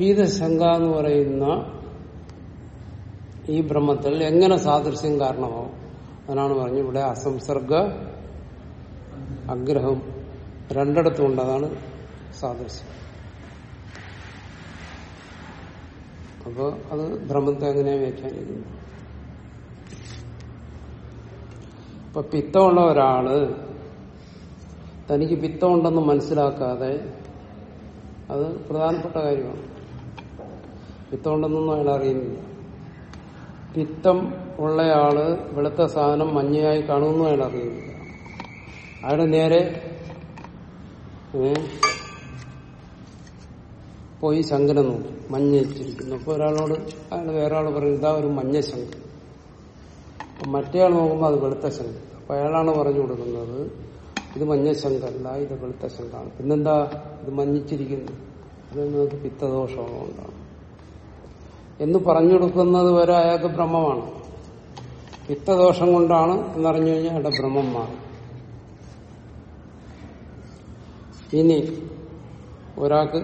പീതശങ്ക എന്ന് പറയുന്ന ഈ ബ്രഹ്മത്തിൽ എങ്ങനെ സാദൃശ്യം കാരണമാവും? അതിനാണ് പറഞ്ഞു ഇവിടെ അസംസർഗ ആഗ്രഹം രണ്ടിടത്തും ഉണ്ട് അതാണ് സാദൃശ്യം. അപ്പോൾ അത് ഭ്രമത്തെ അങ്ങനെ വ്യാഖ്യാനിക്കുന്നു ഇപ്പൊ പിത്തമുള്ള ഒരാൾ തനിക്ക് പിത്തമുണ്ടെന്ന് മനസ്സിലാക്കാതെ അത് പ്രധാനപ്പെട്ട കാര്യമാണ്. പിത്തമുണ്ടെന്നൊന്നും അയാൾ അറിയുന്നില്ല. പിത്തം ഉള്ളയാൾ വെളുത്ത സാധനം മഞ്ഞയായി കാണുമെന്നും അയാൾ അറിയുന്നില്ല. അയാൾ നേരെ പോയി ശങ്കനെ നോക്കി. മഞ്ഞ വെച്ചിരിക്കുന്നു അപ്പൊ ഒരാളോട് അയാൾ വേറെ ആൾ പറയും ഇതാ ഒരു മഞ്ഞ ശങ്ക മറ്റേ മറ്റേയാൾ നോക്കുമ്പോൾ അത് വെളുത്ത ശങ്ക അപ്പൊ അയാളാണ് പറഞ്ഞു കൊടുക്കുന്നത് ഇത് മഞ്ഞ ശങ്കല്ല ഇത് വെളുത്ത ശങ്കാണ് പിന്നെന്താ? ഇത് മഞ്ഞിച്ചിരിക്കുന്നു. അത് നിങ്ങൾക്ക് പിത്തദോഷമുള്ളതുകൊണ്ടാണ് എന്ന് പറഞ്ഞു കൊടുക്കുന്നത് വരെ അയാൾക്ക് ഭ്രമമാണ് പിത്തദോഷം കൊണ്ടാണ് എന്നറിഞ്ഞു കഴിഞ്ഞാൽ അയാളുടെ ഭ്രമം മാറും. ഇനി ഒരാൾക്ക്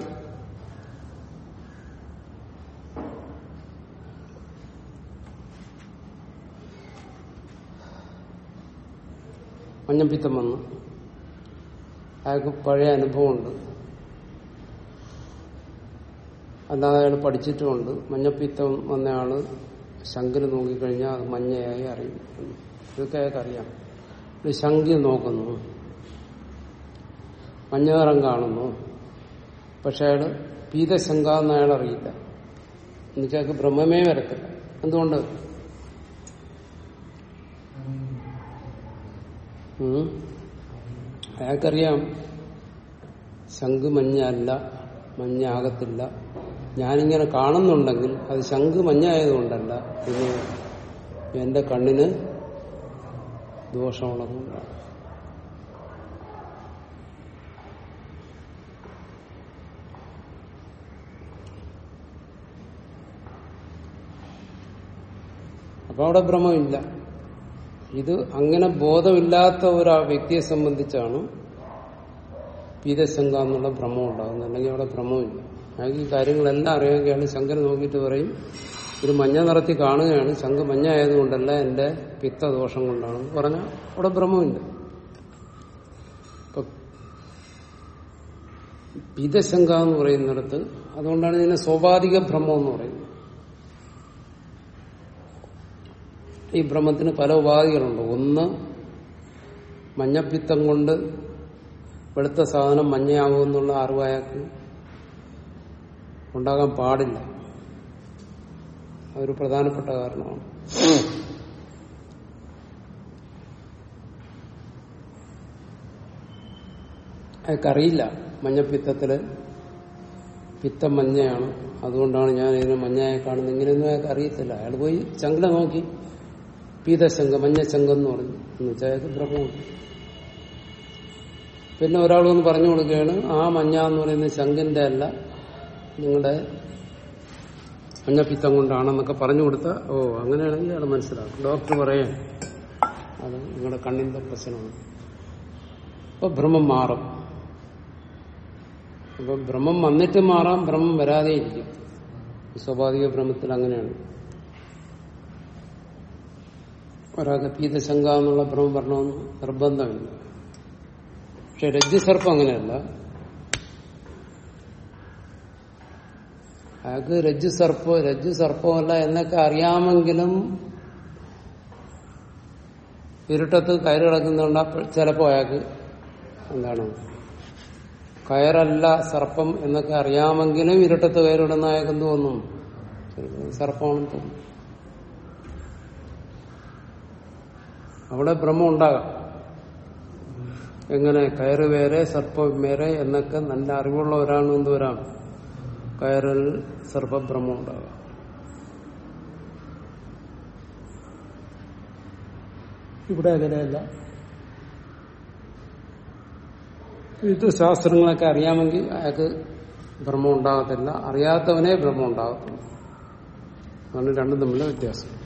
മഞ്ഞപ്പിത്തം വന്നു. അയാൾക്ക് പഴയ അനുഭവമുണ്ട്. അല്ലാതെ അയാൾ പഠിച്ചിട്ടുമുണ്ട്. മഞ്ഞപ്പിത്തം വന്നയാൾ ശങ്കിന് നോക്കിക്കഴിഞ്ഞാൽ അത് മഞ്ഞയായി അറിയും. ഇതൊക്കെ അയാൾക്ക് അറിയാം. ഒരു ശങ്കി നോക്കുന്നു. മഞ്ഞ നിറം കാണുന്നു. പക്ഷെ അയാൾ പീതശങ്ക എന്ന് അയാൾ അറിയില്ല. എന്നുവെച്ചാൽ അയാൾക്ക് ഭ്രമമേ വരത്തില്ല. എന്തുകൊണ്ട്? ഉം. അയാൾക്കറിയാം ശംഖ് മഞ്ഞ അല്ല മഞ്ഞ ആകത്തില്ല ഞാനിങ്ങനെ കാണുന്നുണ്ടെങ്കിൽ അത് ശംഖ് മഞ്ഞ ആയതുകൊണ്ടല്ല പിന്നെ എന്റെ കണ്ണിന് ദോഷമുള്ളതുകൊണ്ടാണ് അപ്പൊ അവിടെ ഭ്രമമില്ല ഇത് അങ്ങനെ ബോധമില്ലാത്ത ഒരു വ്യക്തിയെ സംബന്ധിച്ചാണ് പീതശങ്ക എന്നുള്ള ഭ്രമം ഉണ്ടാകുന്നത്. അല്ലെങ്കിൽ അവിടെ ഭ്രമമില്ല അയാൾക്ക് ഈ കാര്യങ്ങളെല്ലാം അറിയാമെങ്കിൽ ശങ്കർ നോക്കിയിട്ട് പറയും ഒരു മഞ്ഞ നിറത്തി കാണുകയാണ്. ശങ്ക മഞ്ഞ ആയതുകൊണ്ടല്ല എന്റെ പിത്തദോഷം കൊണ്ടാണ്. പറഞ്ഞ അവിടെ ഭ്രമമില്ല പീതശങ്ക എന്ന് പറയുന്നിടത്ത് അതുകൊണ്ടാണ് ഇതിനെ സ്വാഭാവിക ഭ്രമം എന്ന് പറയുന്നത്. ഈ ഭ്രമത്തിന് പല ഉപാധികളുണ്ട്. ഒന്ന് മഞ്ഞപ്പിത്തം കൊണ്ട് വെളുത്ത സാധനം മഞ്ഞയാകുമെന്നുള്ള അറിവ് അയാൾക്ക് ഉണ്ടാകാൻ പാടില്ല. അതൊരു പ്രധാനപ്പെട്ട കാരണമാണ്. അയാൾക്കറിയില്ല മഞ്ഞപ്പിത്തത്തിൽ പിത്തം മഞ്ഞയാണ്. അതുകൊണ്ടാണ് ഞാൻ ഇതിനെ മഞ്ഞയായി കാണുന്നത്. ഇങ്ങനെയൊന്നും അയാൾക്ക് അറിയത്തില്ല അയാൾ പോയി ചങ്കല നോക്കി. പീതശങ്ക മഞ്ഞശങ്കം എന്ന് പറഞ്ഞു. എന്ന് വെച്ചാൽ അയാൾക്ക് ഭ്രമമുണ്ട് പിന്നെ ഒരാൾ ഒന്ന് പറഞ്ഞു കൊടുക്കുകയാണ് ആ മഞ്ഞ എന്ന് പറയുന്ന ശങ്കിന്റെ അല്ല നിങ്ങളുടെ മഞ്ഞപ്പിത്തം കൊണ്ടാണെന്നൊക്കെ പറഞ്ഞു കൊടുത്ത ഓ അങ്ങനെയാണെങ്കിൽ അത് മനസ്സിലാക്കും. ഡോക്ടർ പറയാം അത് നിങ്ങളുടെ കണ്ണിന്റെ പ്രശ്നമാണ്. അപ്പൊ ഭ്രമം മാറും. അപ്പൊ ഭ്രമം വന്നിട്ട് മാറാം ഭ്രമം വരാതെ ഇരിക്കും. സ്വാഭാവിക ഭ്രമത്തിൽ അങ്ങനെയാണ്. ഒരാൾക്ക് പീതശങ്ക എന്നുള്ള ഭ്രമം വരണമെന്ന് നിർബന്ധമില്ല. പക്ഷെ രജ്ജുസർപ്പം അങ്ങനെയല്ല. അയാൾക്ക് രജ്ജുസർപ്പോ സർപ്പോ രജ്ജു സർപ്പമല്ല എന്നൊക്കെ അറിയാമെങ്കിലും ഇരുട്ടത്ത് കയറ് കിടക്കുന്നുണ്ട് അപ്പോൾ ചിലപ്പോ അയാൾക്ക് എന്താണ് കയറല്ല സർപ്പം എന്നൊക്കെ അറിയാമെങ്കിലും ഇരുട്ടത്ത് കയറിടുന്ന അയാൾക്ക് എന്തോന്നും സർപ്പമാണെന്ന് തോന്നും. അവിടെ ഭ്രമം ഉണ്ടാകാം. എങ്ങനെ? കയറ് വേറെ സർപ്പം വേറെ എന്നൊക്കെ നല്ല അറിവുള്ള ഒരാൾ എന്ത് വരാം കയറിൽ സർപ്പഭ്രമം ഉണ്ടാകാം. ഇവിടെ അങ്ങനെയല്ല. ഇത് ശാസ്ത്രങ്ങളൊക്കെ അറിയാമെങ്കിൽ അയാൾക്ക് ഭ്രമം ഉണ്ടാകത്തില്ല. അറിയാത്തവനെ ഭ്രമം ഉണ്ടാകത്തുള്ളൂ. അതാണ് രണ്ടും തമ്മിലെ വ്യത്യാസം.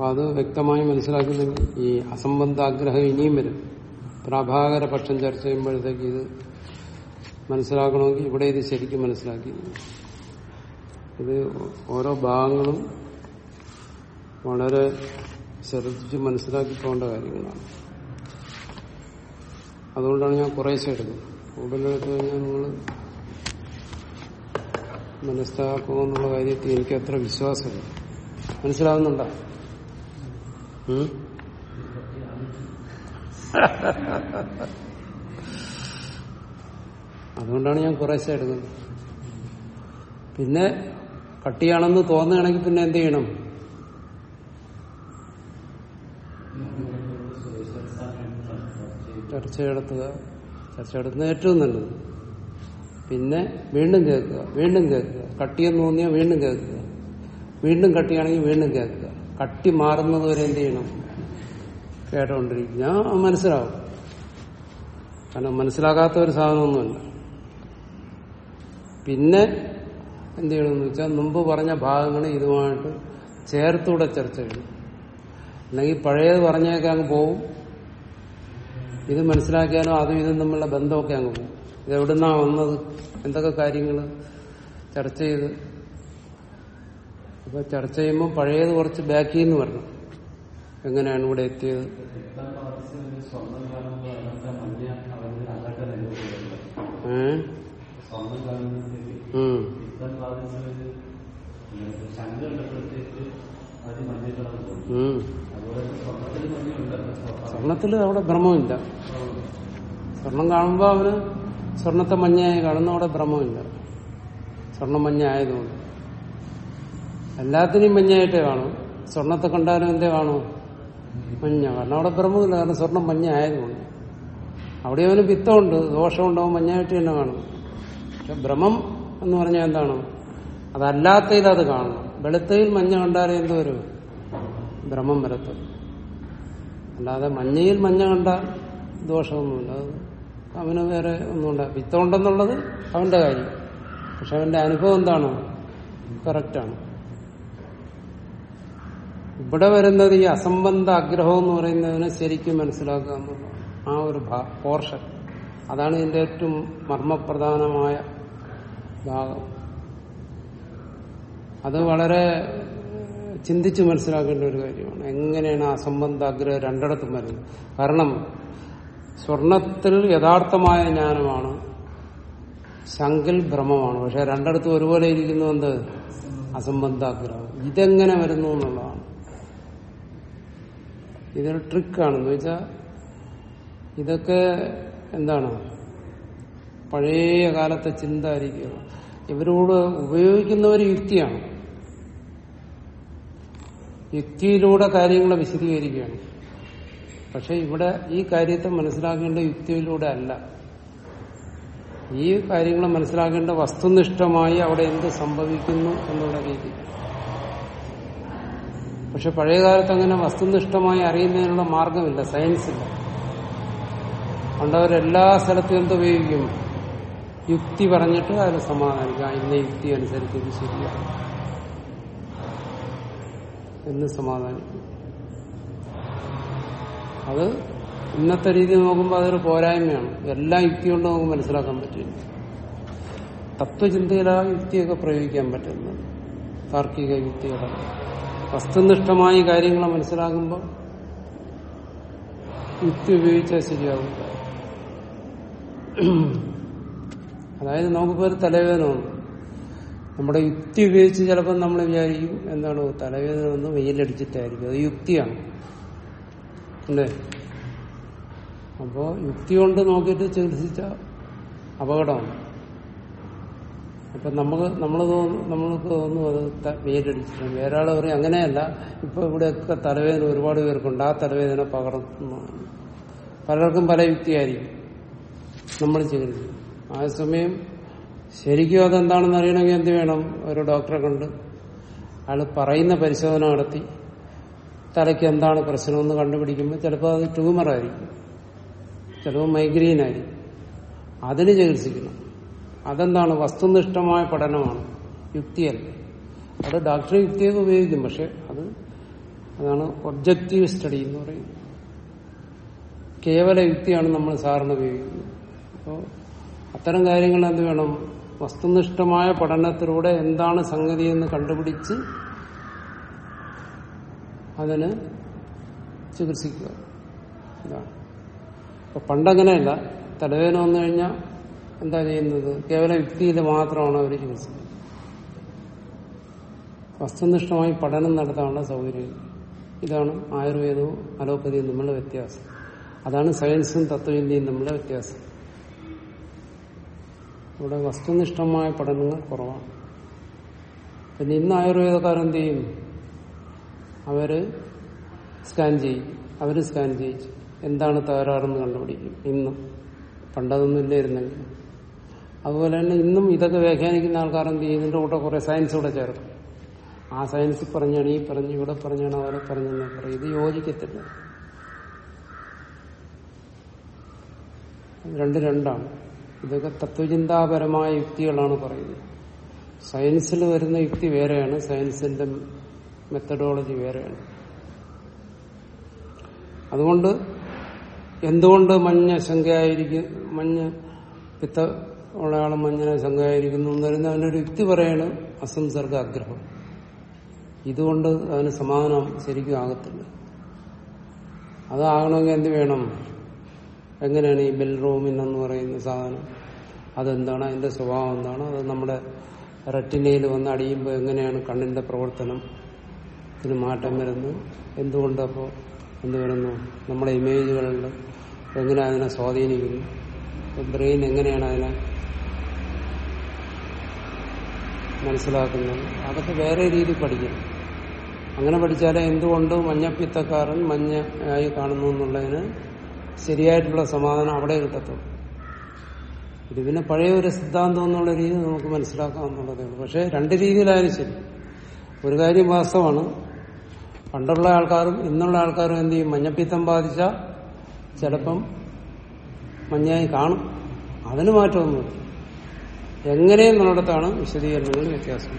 അപ്പൊ അത് വ്യക്തമായി മനസ്സിലാക്കുന്നെങ്കിൽ ഈ അസംബന്ധാഗ്രഹം ഇനിയും വരും. പ്രഭാകര പക്ഷം ചർച്ച ചെയ്യുമ്പോഴത്തേക്ക് ഇത് മനസ്സിലാക്കണമെങ്കിൽ ഇവിടെ ഇത് ശരിക്കും മനസ്സിലാക്കി. ഇത് ഓരോ ഭാഗങ്ങളും വളരെ ശ്രദ്ധിച്ച് മനസ്സിലാക്കി പോകേണ്ട കാര്യങ്ങളാണ്. അതുകൊണ്ടാണ് ഞാൻ കുറേശ്ശെ എടുക്കുന്നത്. കൂടുതലെടുത്ത് കഴിഞ്ഞാൽ നിങ്ങൾ മനസ്സിലാക്കുമെന്നുള്ള കാര്യത്തിൽ എനിക്ക് അത്ര വിശ്വാസമില്ല. മനസ്സിലാവുന്നുണ്ടോ? അതുകൊണ്ടാണ് ഞാൻ കുറേശ്ശെ എടുക്കുന്നത്. പിന്നെ കട്ടിയാണെന്ന് തോന്നുകയാണെങ്കിൽ പിന്നെ എന്ത് ചെയ്യണം? ചർച്ച നടത്തുക. ചർച്ച നടത്തുന്നത് ഏറ്റവും നല്ലത്. പിന്നെ വീണ്ടും കേൾക്കുക. വീണ്ടും കേൾക്കുക. കട്ടിയെന്ന് തോന്നിയാൽ വീണ്ടും കേൾക്കുക. വീണ്ടും കട്ടിയാണെങ്കിൽ വീണ്ടും കേൾക്കുക. കട്ടി മാറുന്നത് വരെ എന്ത് ചെയ്യണം കേട്ടോണ്ടിരിക്കും ഞാൻ മനസ്സിലാവും. കാരണം മനസ്സിലാകാത്ത ഒരു സാധനമൊന്നുമല്ല. പിന്നെ എന്ത് ചെയ്യണമെന്ന് വെച്ചാൽ മുമ്പ് പറഞ്ഞ ഭാഗങ്ങൾ ഇതുമായിട്ട് ചേർത്തൂടെ ചർച്ച ചെയ്യണം അല്ലെങ്കിൽ പഴയത് പറഞ്ഞേക്കെ അങ്ങ് പോവും. ഇത് മനസ്സിലാക്കിയാലും അതും ഇതും തമ്മിലുള്ള ബന്ധമൊക്കെ അങ്ങ് പോകും ഇത് എവിടുന്നാ വന്നത്? എന്തൊക്കെ കാര്യങ്ങൾ ചർച്ച ചെയ്ത് അപ്പൊ ചർച്ച ചെയ്യുമ്പോൾ പഴയത് കുറച്ച് ബാക്കി എന്ന് പറഞ്ഞു. എങ്ങനെയാണ് ഇവിടെ എത്തിയത്? സ്വർണത്തിൽ അവിടെ ഭ്രമമില്ല. സ്വർണം കാണുമ്പോൾ അവന് സ്വർണത്തെ മഞ്ഞയായി കാണുന്ന അവിടെ ഭ്രമമില്ല. സ്വർണം മഞ്ഞ ആയതുകൊണ്ട് എല്ലാത്തിനെയും മഞ്ഞയായിട്ടേ കാണും. സ്വർണത്തെ കണ്ടാലും എന്തേ കാണും? മഞ്ഞ. കാരണം അവിടെ ബ്രഹ്മമില്ല. കാരണം സ്വർണം മഞ്ഞ ആയതുകൊണ്ട് അവിടെ അവന് പിത്തമുണ്ട്. ദോഷമുണ്ടാവും മഞ്ഞായിട്ട് തന്നെ കാണും. പക്ഷെ ഭ്രമം എന്ന് പറഞ്ഞാൽ എന്താണ്? അതല്ലാത്തതിൽ അത് കാണണം. വെളുത്തയിൽ മഞ്ഞ കണ്ടാലേ എന്തോ ഭ്രമം വരത്തും അല്ലാതെ മഞ്ഞയിൽ മഞ്ഞ കണ്ട ദോഷമൊന്നുമില്ല. അവന് വേറെ ഒന്നുമില്ല. പിത്തമുണ്ടെന്നുള്ളത് അവന്റെ കാര്യം. പക്ഷെ അവന്റെ അനുഭവം എന്താണ്? കറക്റ്റാണ്. ഇവിടെ വരുന്നത് ഈ അസംബന്ധ ആഗ്രഹം എന്ന് പറയുന്നതിനെ ശരിക്കും മനസ്സിലാക്കുക ആ ഒരു പോർഷൻ. അതാണ് ഇതിന്റെ ഏറ്റവും മർമ്മപ്രധാനമായ ഭാഗം. അത് വളരെ ചിന്തിച്ച് മനസ്സിലാക്കേണ്ട ഒരു കാര്യമാണ്. എങ്ങനെയാണ് അസംബന്ധ ആഗ്രഹം രണ്ടിടത്തും വരുന്നത്? കാരണം സ്വർണത്തിൽ യഥാർത്ഥമായ ജ്ഞാനമാണ് ശങ്കിൽ ഭ്രമമാണ്. പക്ഷെ രണ്ടിടത്തും ഒരുപോലെ ഇരിക്കുന്നു എന്ത്? അസംബന്ധാഗ്രഹം ഇതെങ്ങനെ വരുന്നു എന്നുള്ളതാണ്. ഇതൊരു ട്രിക്കാണെന്ന് വെച്ചാൽ ഇതൊക്കെ എന്താണ്? പഴയ കാലത്തെ ചിന്ത ആയിരിക്കുക ഇവരോട് ഉപയോഗിക്കുന്ന ഒരു യുക്തിയാണ്. യുക്തിയിലൂടെ കാര്യങ്ങളെ വിശദീകരിക്കുകയാണ്. പക്ഷെ ഇവിടെ ഈ കാര്യത്തെ മനസ്സിലാക്കേണ്ട യുക്തിയിലൂടെ അല്ല. ഈ കാര്യങ്ങളെ മനസ്സിലാക്കേണ്ട വസ്തുനിഷ്ഠമായി അവിടെ എന്ത് സംഭവിക്കുന്നു എന്നുള്ള രീതി പക്ഷെ പഴയകാലത്ത് അങ്ങനെ വസ്തുനിഷ്ഠമായി അറിയുന്നതിനുള്ള മാർഗമില്ല സയൻസ് ഇല്ല അതുകൊണ്ട് അവരെല്ലാ സ്ഥലത്തും എന്ത് ഉപയോഗിക്കും? യുക്തി പറഞ്ഞിട്ട് അതിൽ സമാധാനിക്കാം ഇന്ന യുക്തി അനുസരിച്ച് ഇത് ശരിയാണ് എന്ന് സമാധാനിക്കും. അത് ഇന്നത്തെ രീതി നോക്കുമ്പോൾ അതൊരു പോരായ്മയാണ്. എല്ലാ യുക്തി കൊണ്ട് നമുക്ക് മനസ്സിലാക്കാൻ പറ്റില്ല. തത്വചിന്തയിൽ ആ യുക്തിയൊക്കെ പ്രയോഗിക്കാൻ പറ്റുന്നത് താർക്കിക യുക്തികളൊക്കെ വസ്തുനിഷ്ഠമായി കാര്യങ്ങളെ മനസ്സിലാകുമ്പോൾ യുക്തി ഉപയോഗിച്ചാൽ ശരിയാവും. അതായത് നമുക്ക് ഒരു തലവേദന നമ്മുടെ യുക്തി ഉപയോഗിച്ച് ചിലപ്പോൾ നമ്മൾ വിചാരിക്കും എന്താണ് തലവേദന വന്ന് വെയിലടിച്ചിട്ടായിരിക്കും. അത് യുക്തിയാണ്. അല്ലേ? അപ്പോൾ യുക്തി കൊണ്ട് നോക്കിയിട്ട് ചികിത്സിച്ച അപകടമാണ്. അപ്പൊ നമുക്ക് നമ്മൾ നമ്മൾക്ക് തോന്നുന്നു അത് വേരടിച്ചിട്ടുണ്ട് വേറെ പറയും അങ്ങനെയല്ല. ഇപ്പൊ ഇവിടെയൊക്കെ തലവേദന ഒരുപാട് പേർക്കുണ്ട്. ആ തലവേദന പകർത്തുന്നു പലർക്കും പല യുക്തിയായിരിക്കും. നമ്മൾ ചികിത്സിക്കും ആ സമയം ശരിക്കും അതെന്താണെന്ന് അറിയണമെങ്കിൽ എന്ത് വേണം? ഒരു ഡോക്ടറെ കണ്ട് അയാൾ പറയുന്ന പരിശോധന നടത്തി. തലയ്ക്ക് എന്താണ് പ്രശ്നമെന്ന് കണ്ടുപിടിക്കുമ്പോൾ ചിലപ്പോൾ അത് ട്യൂമറായിരിക്കും. ചിലപ്പോൾ മൈഗ്രെയിൻ ആയിരിക്കും അതിന് ചികിത്സിക്കണം. അതെന്താണ്? വസ്തുനിഷ്ഠമായ പഠനമാണ്. യുക്തിയല്ല. അത് ഡോക്ടർ യുക്തിയൊക്കെ ഉപയോഗിക്കും. പക്ഷെ അത് അതാണ് ഒബ്ജക്റ്റീവ് സ്റ്റഡി എന്ന് പറയുന്നത്. കേവല യുക്തിയാണ് നമ്മൾ സാറിന് ഉപയോഗിക്കുന്നത്. അപ്പോൾ അത്തരം കാര്യങ്ങൾ എന്ത് വേണം? വസ്തുനിഷ്ഠമായ പഠനത്തിലൂടെ എന്താണ് സംഗതി എന്ന് കണ്ടുപിടിച്ച് അതിന് ചികിത്സിക്കുക. ഇതാണ്. അപ്പൊ പണ്ടങ്ങനെയല്ല. തലവേദന വന്നു കഴിഞ്ഞാൽ എന്താ ചെയ്യുന്നത്? കേവലം യുക്തിയിൽ മാത്രമാണ് അവർ ചികിത്സിക്കുന്നത്? വസ്തുനിഷ്ഠമായി പഠനം നടത്താനുള്ള സൗകര്യം ഇതാണ് ആയുർവേദവും അലോപ്പതിയും തമ്മിലുള്ള വ്യത്യാസം. അതാണ് സയൻസും തത്വചിന്തയും തമ്മിലുള്ള വ്യത്യാസം. ഇവിടെ വസ്തുനിഷ്ഠമായ പഠനങ്ങൾ കുറവാണ്. പിന്നെ ഇന്ന് ആയുർവേദക്കാരെന്ത് ചെയ്യും? അവർ സ്കാൻ ചെയ്യും. അവർ സ്കാൻ ചെയ്യിച്ചു എന്താണ് തകരാറെന്ന് കണ്ടുപിടിക്കും. ഇന്ന്. പണ്ടതൊന്നും ഇല്ലായിരുന്നെങ്കിൽ. അതുപോലെ തന്നെ ഇന്നും ഇതൊക്കെ വ്യാഖ്യാനിക്കുന്ന ആൾക്കാർ ചെയ്യും? ഇതിന്റെ കൂടെ കുറെ സയൻസ് കൂടെ ചേർക്കും. ആ സയൻസ് പറഞ്ഞാണ് ഈ പറഞ്ഞു ഇവിടെ പറഞ്ഞാണ് അവരെ പറഞ്ഞെന്ന് പറയും. ഇത് യോജിക്കത്തില്ല. രണ്ട് രണ്ടാണ്. ഇതൊക്കെ തത്വചിന്താപരമായ യുക്തികളാണ് പറയുന്നത്. സയൻസിൽ വരുന്ന യുക്തി വേറെയാണ്. സയൻസിന്റെ മെത്തഡോളജി വേറെയാണ്. അതുകൊണ്ട് എന്തുകൊണ്ട് മഞ്ഞ ശങ്കയായിരിക്കും മഞ്ഞ പിത്ത ഉള്ള ആൾ മഞ്ഞനെ ശങ്കയായിരിക്കുന്നു എന്ന് പറയുന്നത് അവനൊരു യുക്തി പറയാണ് അസംസർഗ ആഗ്രഹം. ഇതുകൊണ്ട് അവന് സമാധാനം ശരിക്കും ആകത്തില്ല. അതാകണമെങ്കിൽ എന്ത് വേണം? എങ്ങനെയാണ് ഈ ബെൽറൂമിൻ എന്ന് പറയുന്ന സാധനം? അതെന്താണ്? അതിന്റെ സ്വഭാവം എന്താണ്? അത് നമ്മുടെ റെറ്റിനയിൽ വന്ന് അടിയുമ്പോൾ എങ്ങനെയാണ് കണ്ണിന്റെ പ്രവർത്തനം? ഇതിന് മാറ്റം എന്തുകൊണ്ട് അപ്പോൾ എന്ത് വരുന്നു? നമ്മുടെ ഇമേജുകളുണ്ട് എങ്ങനെ അതിനെ സ്വാധീനിക്കുന്നു? ബ്രെയിൻ എങ്ങനെയാണ് അതിനെ മനസ്സിലാക്കുന്നത്. അതൊക്കെ വേറെ രീതിയിൽ പഠിക്കണം അങ്ങനെ പഠിച്ചാലേ എന്തുകൊണ്ട് മഞ്ഞപ്പിത്തക്കാരൻ മഞ്ഞ ആയി കാണുന്നു എന്നുള്ളതിന് ശരിയായിട്ടുള്ള സമാധാനം അവിടെ കിട്ടത്തുള്ളൂ. ഇത് പിന്നെ പഴയ ഒരു സിദ്ധാന്തം എന്നുള്ള രീതി നമുക്ക് മനസ്സിലാക്കാം എന്നുള്ളതേ ഉള്ളൂ. പക്ഷെ രണ്ട് രീതിയിലായാലും ശരി. ഒരു കാര്യം വാസ്തവമാണ്. പണ്ടുള്ള ആൾക്കാരും ഇന്നുള്ള ആൾക്കാരും എന്ത് ചെയ്യും? മഞ്ഞപ്പിത്തം ബാധിച്ച ചിലപ്പം മഞ്ഞായി കാണും. അതിന് മാറ്റമൊന്നുമില്ല. എങ്ങനെയെന്നുള്ളിടത്താണ് വിശദീകരണങ്ങൾ വ്യത്യാസം